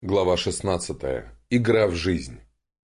Глава 16. Игра в жизнь.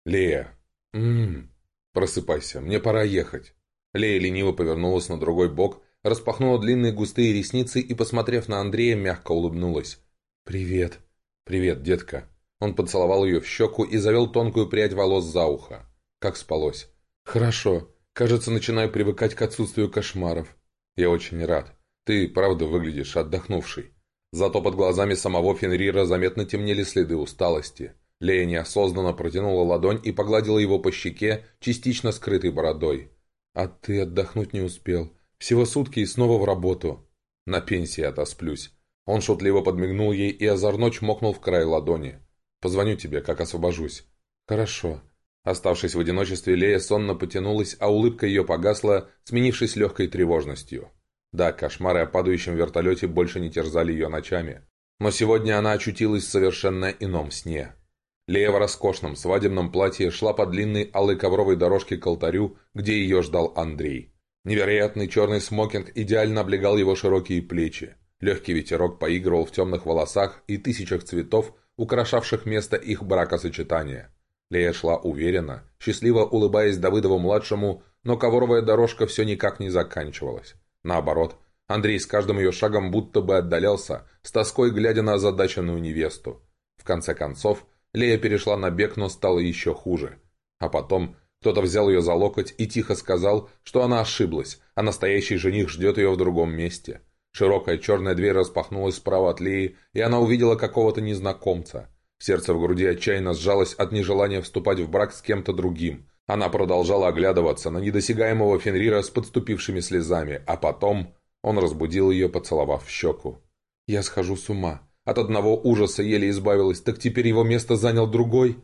Лея. Ммм. Просыпайся, мне пора ехать. Лея лениво повернулась на другой бок, распахнула длинные густые ресницы и, посмотрев на Андрея, мягко улыбнулась. «Привет». «Привет, детка». Он поцеловал ее в щеку и завел тонкую прядь волос за ухо. Как спалось? «Хорошо. Кажется, начинаю привыкать к отсутствию кошмаров». «Я очень рад. Ты, правда, выглядишь отдохнувший». Зато под глазами самого Фенрира заметно темнели следы усталости. Лея неосознанно протянула ладонь и погладила его по щеке, частично скрытой бородой. «А ты отдохнуть не успел. Всего сутки и снова в работу». «На пенсии отосплюсь». Он шутливо подмигнул ей и озорно чмокнул в край ладони. «Позвоню тебе, как освобожусь». «Хорошо». Оставшись в одиночестве, Лея сонно потянулась, а улыбка ее погасла, сменившись легкой тревожностью. Да, кошмары о падающем вертолете больше не терзали ее ночами. Но сегодня она очутилась в совершенно ином сне. Лея в роскошном свадебном платье шла по длинной алой ковровой дорожке к алтарю, где ее ждал Андрей. Невероятный черный смокинг идеально облегал его широкие плечи. Легкий ветерок поигрывал в темных волосах и тысячах цветов, украшавших место их бракосочетания. Лея шла уверенно, счастливо улыбаясь Давыдову-младшему, но ковровая дорожка все никак не заканчивалась. Наоборот, Андрей с каждым ее шагом будто бы отдалялся, с тоской глядя на озадаченную невесту. В конце концов, Лея перешла на бег, но стало еще хуже. А потом кто-то взял ее за локоть и тихо сказал, что она ошиблась, а настоящий жених ждет ее в другом месте. Широкая черная дверь распахнулась справа от Леи, и она увидела какого-то незнакомца. Сердце в груди отчаянно сжалось от нежелания вступать в брак с кем-то другим. Она продолжала оглядываться на недосягаемого Фенрира с подступившими слезами, а потом он разбудил ее, поцеловав в щеку. «Я схожу с ума. От одного ужаса еле избавилась, так теперь его место занял другой?»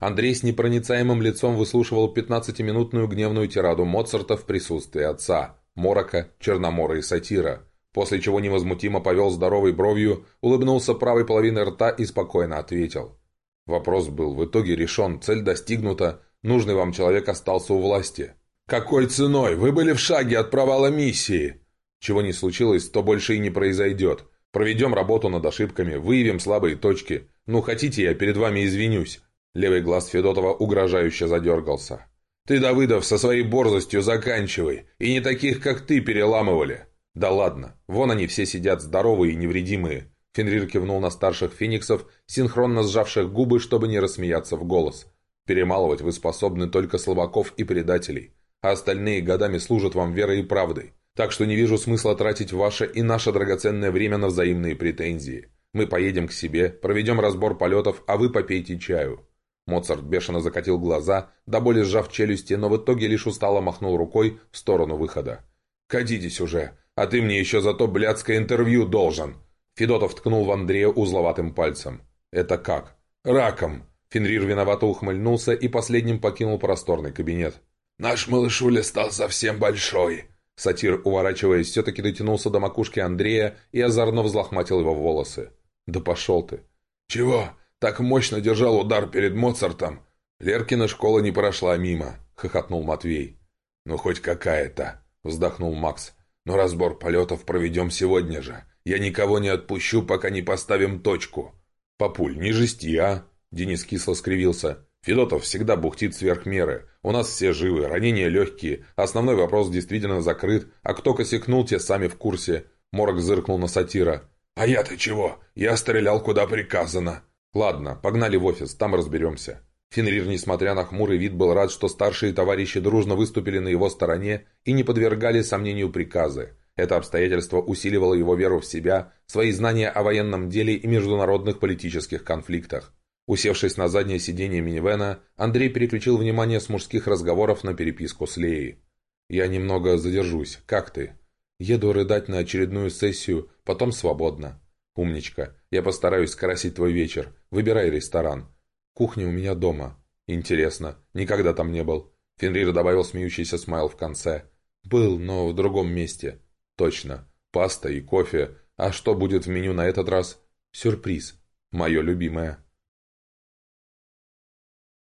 Андрей с непроницаемым лицом выслушивал пятнадцатиминутную гневную тираду Моцарта в присутствии отца, Морока, Черномора и Сатира, после чего невозмутимо повел здоровой бровью, улыбнулся правой половиной рта и спокойно ответил – Вопрос был в итоге решен, цель достигнута, нужный вам человек остался у власти. «Какой ценой? Вы были в шаге от провала миссии!» Чего не случилось, то больше и не произойдет. Проведем работу над ошибками, выявим слабые точки. Ну, хотите, я перед вами извинюсь. Левый глаз Федотова угрожающе задергался. «Ты, Давыдов, со своей борзостью заканчивай, и не таких, как ты, переламывали!» «Да ладно, вон они все сидят здоровые и невредимые. Фенрир кивнул на старших фениксов, синхронно сжавших губы, чтобы не рассмеяться в голос. «Перемалывать вы способны только слабаков и предателей, а остальные годами служат вам верой и правдой. Так что не вижу смысла тратить ваше и наше драгоценное время на взаимные претензии. Мы поедем к себе, проведем разбор полетов, а вы попейте чаю». Моцарт бешено закатил глаза, до боли сжав челюсти, но в итоге лишь устало махнул рукой в сторону выхода. «Катитесь уже, а ты мне еще за то блядское интервью должен!» Федотов ткнул в Андрея узловатым пальцем. «Это как?» «Раком!» Фенрир виновато ухмыльнулся и последним покинул просторный кабинет. «Наш малышуля стал совсем большой!» Сатир, уворачиваясь, все-таки дотянулся до макушки Андрея и озорно взлохматил его волосы. «Да пошел ты!» «Чего? Так мощно держал удар перед Моцартом!» «Леркина школа не прошла мимо», — хохотнул Матвей. «Ну, хоть какая-то», — вздохнул Макс. «Но разбор полетов проведем сегодня же. Я никого не отпущу, пока не поставим точку». «Папуль, не жести, а?» Денис кисло скривился. «Федотов всегда бухтит сверх меры. У нас все живы, ранения легкие. Основной вопрос действительно закрыт. А кто косякнул, те сами в курсе». Морок зыркнул на сатира. «А я-то чего? Я стрелял, куда приказано». «Ладно, погнали в офис, там разберемся». Фенрир, несмотря на хмурый вид, был рад, что старшие товарищи дружно выступили на его стороне и не подвергали сомнению приказы. Это обстоятельство усиливало его веру в себя, свои знания о военном деле и международных политических конфликтах. Усевшись на заднее сиденье минивэна, Андрей переключил внимание с мужских разговоров на переписку с Леей. «Я немного задержусь. Как ты?» «Еду рыдать на очередную сессию, потом свободно». «Умничка. Я постараюсь скрасить твой вечер. Выбирай ресторан. Кухня у меня дома». «Интересно. Никогда там не был». Фенрир добавил смеющийся смайл в конце. «Был, но в другом месте. Точно. Паста и кофе. А что будет в меню на этот раз? Сюрприз. Мое любимое.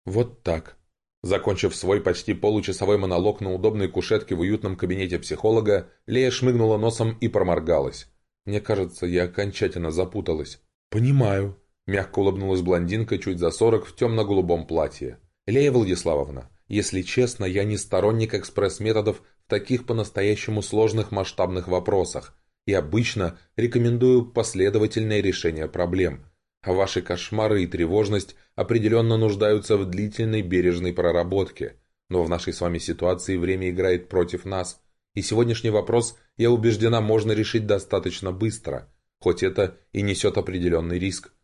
Вот так. Закончив свой почти получасовой монолог на удобной кушетке в уютном кабинете психолога, Лея шмыгнула носом и проморгалась. Мне кажется, я окончательно запуталась. «Понимаю», — мягко улыбнулась блондинка чуть за сорок в темно-голубом платье. «Лея Владиславовна, если честно, я не сторонник экспресс-методов таких по-настоящему сложных масштабных вопросах и обычно рекомендую последовательное решение проблем. А ваши кошмары и тревожность определенно нуждаются в длительной бережной проработке. Но в нашей с вами ситуации время играет против нас. И сегодняшний вопрос, я убеждена, можно решить достаточно быстро, хоть это и несет определенный риск.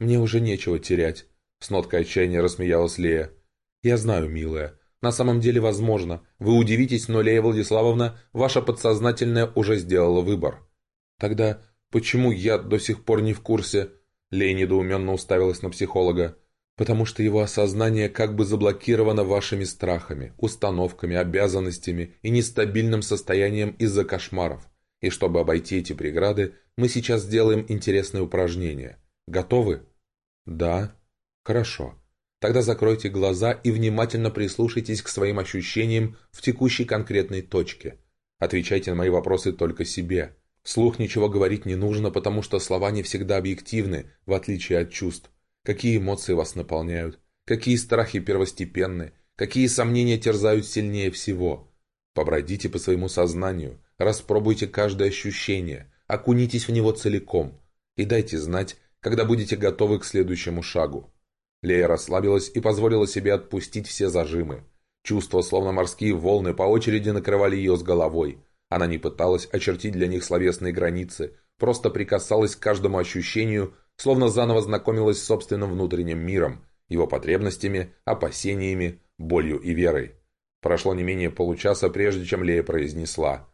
«Мне уже нечего терять», — с ноткой отчаяния рассмеялась Лея. «Я знаю, милая. На самом деле возможно. Вы удивитесь, но Лея Владиславовна, ваша подсознательная уже сделала выбор». «Тогда почему я до сих пор не в курсе?» Лея недоуменно уставилась на психолога. «Потому что его осознание как бы заблокировано вашими страхами, установками, обязанностями и нестабильным состоянием из-за кошмаров. И чтобы обойти эти преграды, мы сейчас сделаем интересное упражнение. Готовы?» «Да». «Хорошо. Тогда закройте глаза и внимательно прислушайтесь к своим ощущениям в текущей конкретной точке. Отвечайте на мои вопросы только себе. Слух ничего говорить не нужно, потому что слова не всегда объективны, в отличие от чувств. Какие эмоции вас наполняют? Какие страхи первостепенны? Какие сомнения терзают сильнее всего? Побродите по своему сознанию, распробуйте каждое ощущение, окунитесь в него целиком и дайте знать, когда будете готовы к следующему шагу. Лея расслабилась и позволила себе отпустить все зажимы. Чувства, словно морские волны, по очереди накрывали ее с головой. Она не пыталась очертить для них словесные границы, просто прикасалась к каждому ощущению, словно заново знакомилась с собственным внутренним миром, его потребностями, опасениями, болью и верой. Прошло не менее получаса, прежде чем Лея произнесла.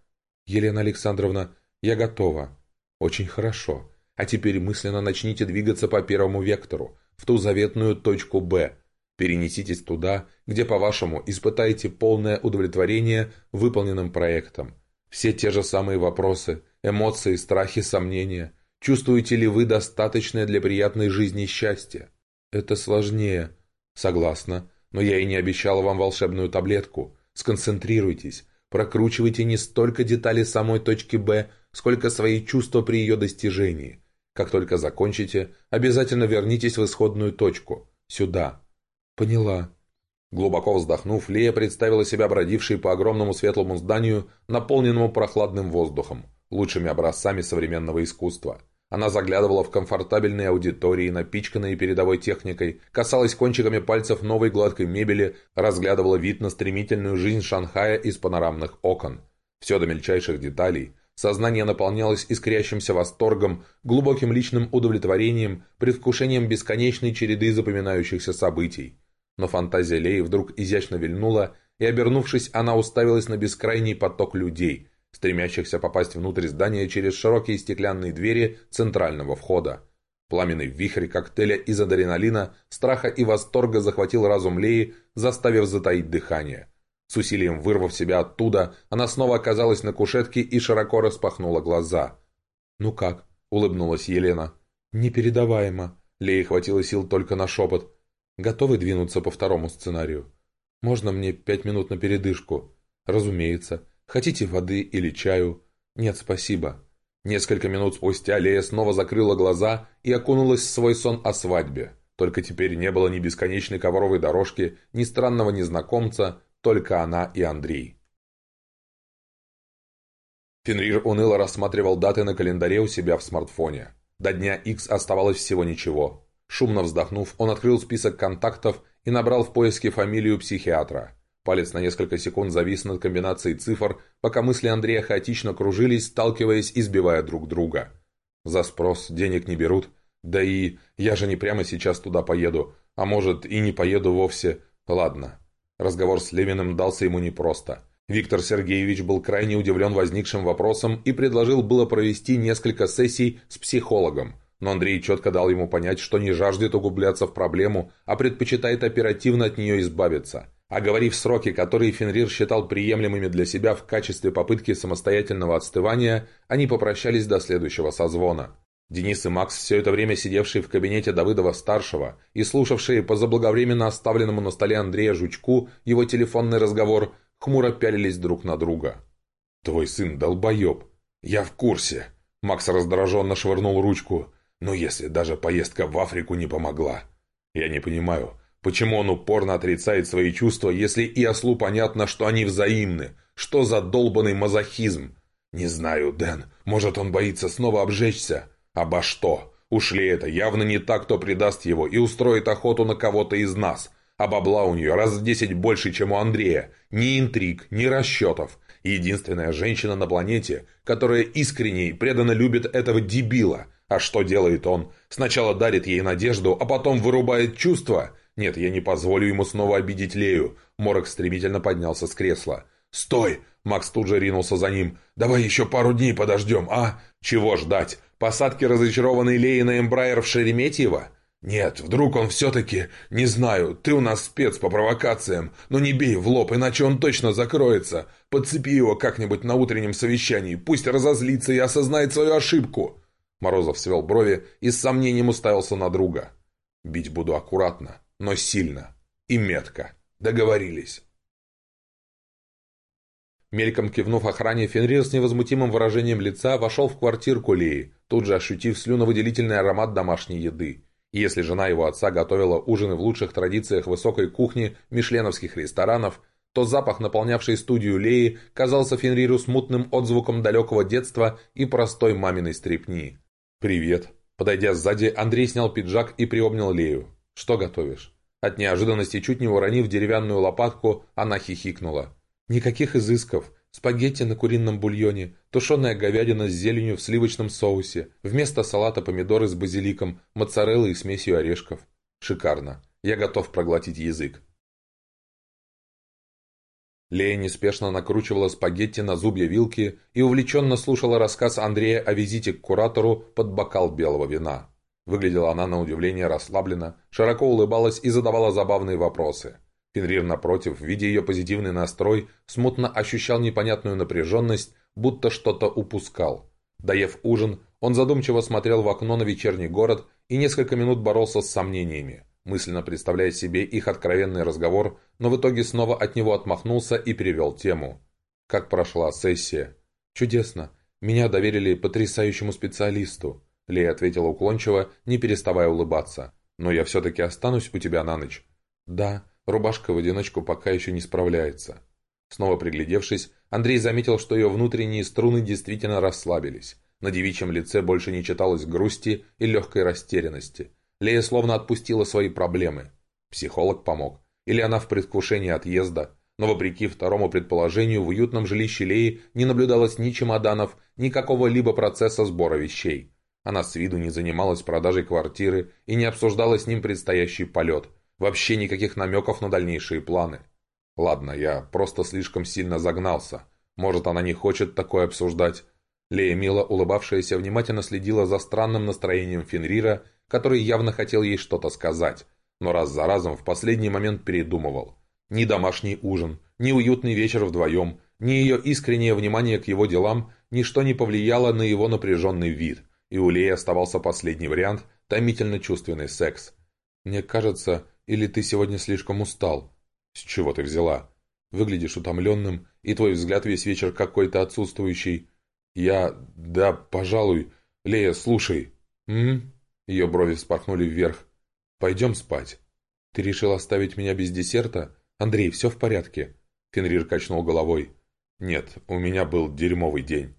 «Елена Александровна, я готова». «Очень хорошо. А теперь мысленно начните двигаться по первому вектору, в ту заветную точку «Б». Перенеситесь туда, где, по-вашему, испытаете полное удовлетворение выполненным проектом. Все те же самые вопросы, эмоции, страхи, сомнения. Чувствуете ли вы достаточное для приятной жизни счастья? Это сложнее. Согласна, но я и не обещала вам волшебную таблетку. Сконцентрируйтесь, прокручивайте не столько детали самой точки «Б», сколько свои чувства при ее достижении. Как только закончите, обязательно вернитесь в исходную точку. Сюда». «Поняла». Глубоко вздохнув, Лея представила себя бродившей по огромному светлому зданию, наполненному прохладным воздухом, лучшими образцами современного искусства. Она заглядывала в комфортабельные аудитории, напичканные передовой техникой, касалась кончиками пальцев новой гладкой мебели, разглядывала вид на стремительную жизнь Шанхая из панорамных окон. Все до мельчайших деталей, Сознание наполнялось искрящимся восторгом, глубоким личным удовлетворением, предвкушением бесконечной череды запоминающихся событий. Но фантазия Леи вдруг изящно вильнула, и, обернувшись, она уставилась на бескрайний поток людей, стремящихся попасть внутрь здания через широкие стеклянные двери центрального входа. Пламенный вихрь коктейля из адреналина, страха и восторга захватил разум Леи, заставив затаить дыхание. С усилием вырвав себя оттуда, она снова оказалась на кушетке и широко распахнула глаза. «Ну как?» — улыбнулась Елена. «Непередаваемо». Лее хватило сил только на шепот. «Готовы двинуться по второму сценарию? Можно мне пять минут на передышку?» «Разумеется. Хотите воды или чаю?» «Нет, спасибо». Несколько минут спустя Лея снова закрыла глаза и окунулась в свой сон о свадьбе. Только теперь не было ни бесконечной ковровой дорожки, ни странного незнакомца, только она и Андрей. Фенрир уныло рассматривал даты на календаре у себя в смартфоне. До дня X оставалось всего ничего. Шумно вздохнув, он открыл список контактов и набрал в поиске фамилию психиатра. Палец на несколько секунд завис над комбинацией цифр, пока мысли Андрея хаотично кружились, сталкиваясь и сбивая друг друга. За спрос денег не берут. Да и я же не прямо сейчас туда поеду. А может и не поеду вовсе. Ладно, Разговор с Левиным дался ему непросто. Виктор Сергеевич был крайне удивлен возникшим вопросом и предложил было провести несколько сессий с психологом. Но Андрей четко дал ему понять, что не жаждет углубляться в проблему, а предпочитает оперативно от нее избавиться. Оговорив сроки, которые Фенрир считал приемлемыми для себя в качестве попытки самостоятельного отстывания, они попрощались до следующего созвона. Денис и Макс, все это время сидевшие в кабинете Давыдова-старшего и слушавшие по заблаговременно оставленному на столе Андрея Жучку его телефонный разговор, хмуро пялились друг на друга. «Твой сын долбоеб!» «Я в курсе!» Макс раздраженно швырнул ручку. Но если даже поездка в Африку не помогла? Я не понимаю, почему он упорно отрицает свои чувства, если и ослу понятно, что они взаимны? Что за долбанный мазохизм? Не знаю, Дэн, может он боится снова обжечься? Обо что? Ушли это явно не так, кто предаст его и устроит охоту на кого-то из нас. А бабла у нее раз в десять больше, чем у Андрея. Ни интриг, ни расчетов. Единственная женщина на планете, которая искренне и преданно любит этого дебила. А что делает он? Сначала дарит ей надежду, а потом вырубает чувства? Нет, я не позволю ему снова обидеть Лею. Морок стремительно поднялся с кресла. «Стой!» Макс тут же ринулся за ним. «Давай еще пару дней подождем, а? Чего ждать? Посадки разочарованной Леи на Эмбрайер в Шереметьево? Нет, вдруг он все-таки... Не знаю, ты у нас спец по провокациям, но не бей в лоб, иначе он точно закроется. Подцепи его как-нибудь на утреннем совещании, пусть разозлится и осознает свою ошибку». Морозов свел брови и с сомнением уставился на друга. «Бить буду аккуратно, но сильно. И метко. Договорились». Мельком кивнув охране, Фенрир с невозмутимым выражением лица вошел в квартирку Леи, тут же ощутив слюновыделительный аромат домашней еды. Если жена его отца готовила ужины в лучших традициях высокой кухни мишленовских ресторанов, то запах, наполнявший студию Леи, казался Фенриру смутным отзвуком далекого детства и простой маминой стрепни. «Привет!» Подойдя сзади, Андрей снял пиджак и приобнял Лею. «Что готовишь?» От неожиданности, чуть не уронив деревянную лопатку, она хихикнула. Никаких изысков. Спагетти на курином бульоне, тушеная говядина с зеленью в сливочном соусе, вместо салата помидоры с базиликом, моцарелла и смесью орешков. Шикарно. Я готов проглотить язык. Лея неспешно накручивала спагетти на зубья вилки и увлеченно слушала рассказ Андрея о визите к куратору под бокал белого вина. Выглядела она на удивление расслабленно, широко улыбалась и задавала забавные вопросы. Фенрир, напротив, видя ее позитивный настрой, смутно ощущал непонятную напряженность, будто что-то упускал. Доев ужин, он задумчиво смотрел в окно на вечерний город и несколько минут боролся с сомнениями, мысленно представляя себе их откровенный разговор, но в итоге снова от него отмахнулся и перевел тему. «Как прошла сессия?» «Чудесно. Меня доверили потрясающему специалисту», Лея ответила уклончиво, не переставая улыбаться. «Но я все-таки останусь у тебя на ночь». «Да, Рубашка в одиночку пока еще не справляется. Снова приглядевшись, Андрей заметил, что ее внутренние струны действительно расслабились. На девичьем лице больше не читалось грусти и легкой растерянности. Лея словно отпустила свои проблемы. Психолог помог. Или она в предвкушении отъезда. Но вопреки второму предположению, в уютном жилище Леи не наблюдалось ни чемоданов, ни какого-либо процесса сбора вещей. Она с виду не занималась продажей квартиры и не обсуждала с ним предстоящий полет – Вообще никаких намеков на дальнейшие планы. Ладно, я просто слишком сильно загнался. Может, она не хочет такое обсуждать. Лея Мила, улыбавшаяся, внимательно следила за странным настроением Фенрира, который явно хотел ей что-то сказать, но раз за разом в последний момент передумывал. Ни домашний ужин, ни уютный вечер вдвоем, ни ее искреннее внимание к его делам, ничто не повлияло на его напряженный вид, и у Леи оставался последний вариант – томительно чувственный секс. Мне кажется, или ты сегодня слишком устал?» «С чего ты взяла?» «Выглядишь утомленным, и твой взгляд весь вечер какой-то отсутствующий». «Я... да, пожалуй. Лея, слушай». «М?» Ее брови вспорхнули вверх. «Пойдем спать». «Ты решил оставить меня без десерта? Андрей, все в порядке?» Фенрир качнул головой. «Нет, у меня был дерьмовый день».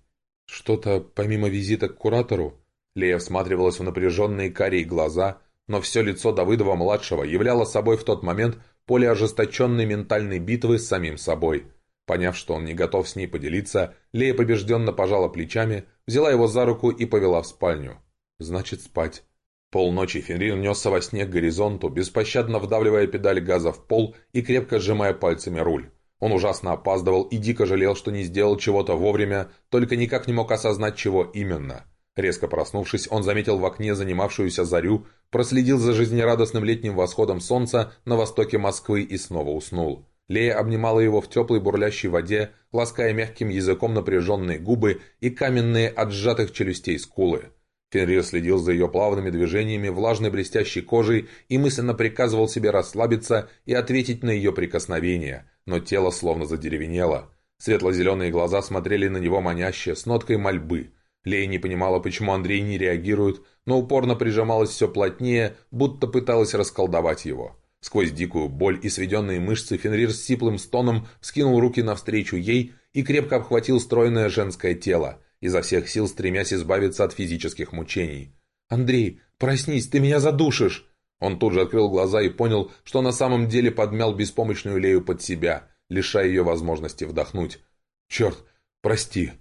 «Что-то помимо визита к куратору?» Лея всматривалась в напряженные карие глаза, но все лицо Давыдова-младшего являло собой в тот момент поле ожесточенной ментальной битвы с самим собой. Поняв, что он не готов с ней поделиться, Лея побежденно пожала плечами, взяла его за руку и повела в спальню. «Значит, спать». Полночи Фенрир несся во сне к горизонту, беспощадно вдавливая педаль газа в пол и крепко сжимая пальцами руль. Он ужасно опаздывал и дико жалел, что не сделал чего-то вовремя, только никак не мог осознать, чего именно. Резко проснувшись, он заметил в окне занимавшуюся зарю, проследил за жизнерадостным летним восходом солнца на востоке Москвы и снова уснул. Лея обнимала его в теплой бурлящей воде, лаская мягким языком напряженные губы и каменные от сжатых челюстей скулы. Фенрир следил за ее плавными движениями, влажной блестящей кожей и мысленно приказывал себе расслабиться и ответить на ее прикосновение, но тело словно задеревенело. Светло-зеленые глаза смотрели на него маняще, с ноткой мольбы – Лея не понимала, почему Андрей не реагирует, но упорно прижималась все плотнее, будто пыталась расколдовать его. Сквозь дикую боль и сведенные мышцы Фенрир с сиплым стоном скинул руки навстречу ей и крепко обхватил стройное женское тело, изо всех сил стремясь избавиться от физических мучений. «Андрей, проснись, ты меня задушишь!» Он тут же открыл глаза и понял, что на самом деле подмял беспомощную Лею под себя, лишая ее возможности вдохнуть. «Черт, прости,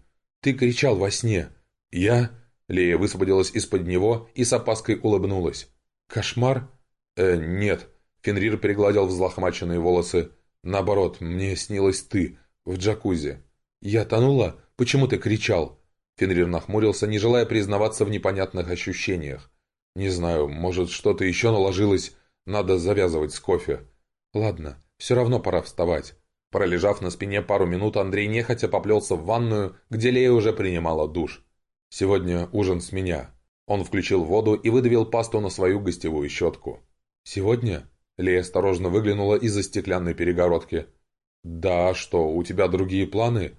ты кричал во сне!» «Я...» Лея высвободилась из-под него и с опаской улыбнулась. «Кошмар?» «Э, нет». Фенрир перегладил взлохмаченные волосы. «Наоборот, мне снилась ты, в джакузи». «Я тонула? Почему ты кричал?» Фенрир нахмурился, не желая признаваться в непонятных ощущениях. «Не знаю, может, что-то еще наложилось. Надо завязывать с кофе». «Ладно, все равно пора вставать». Пролежав на спине пару минут, Андрей нехотя поплелся в ванную, где Лея уже принимала душ. «Сегодня ужин с меня». Он включил воду и выдавил пасту на свою гостевую щетку. «Сегодня?» Лея осторожно выглянула из-за стеклянной перегородки. «Да, что, у тебя другие планы?»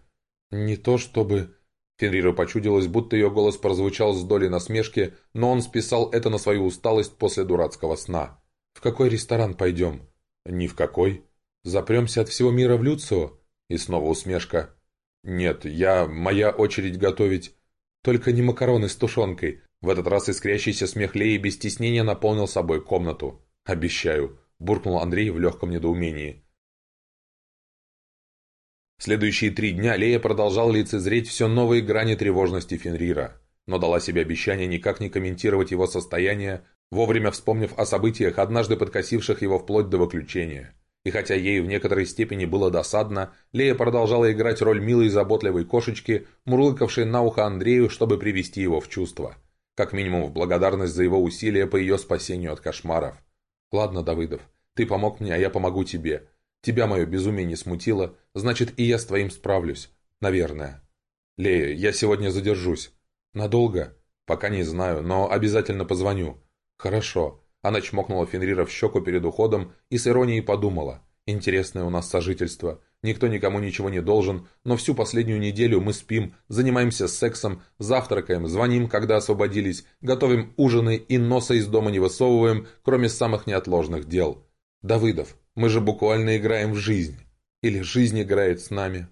«Не то чтобы...» Фенриру почудилось, будто ее голос прозвучал с долей насмешки, но он списал это на свою усталость после дурацкого сна. «В какой ресторан пойдем?» «Ни в какой. Запремся от всего мира в Люцио?» И снова усмешка. «Нет, я... моя очередь готовить. Только не макароны с тушенкой». В этот раз искрящийся смех Леи без стеснения наполнил собой комнату. «Обещаю», — буркнул Андрей в легком недоумении. Следующие три дня Лея продолжал лицезреть все новые грани тревожности Фенрира, но дала себе обещание никак не комментировать его состояние, вовремя вспомнив о событиях, однажды подкосивших его вплоть до выключения. И хотя ей в некоторой степени было досадно, Лея продолжала играть роль милой и заботливой кошечки, мурлыкавшей на ухо Андрею, чтобы привести его в чувство. Как минимум в благодарность за его усилия по ее спасению от кошмаров. «Ладно, Давыдов, ты помог мне, а я помогу тебе. Тебя мое безумие не смутило, значит и я с твоим справлюсь. Наверное. Лея, я сегодня задержусь. Надолго? Пока не знаю, но обязательно позвоню. Хорошо. Она чмокнула Фенрира в щеку перед уходом и с иронией подумала. Интересное у нас сожительство. Никто никому ничего не должен, но всю последнюю неделю мы спим, занимаемся сексом, завтракаем, звоним, когда освободились, готовим ужины и носа из дома не высовываем, кроме самых неотложных дел. Давыдов, мы же буквально играем в жизнь. Или жизнь играет с нами.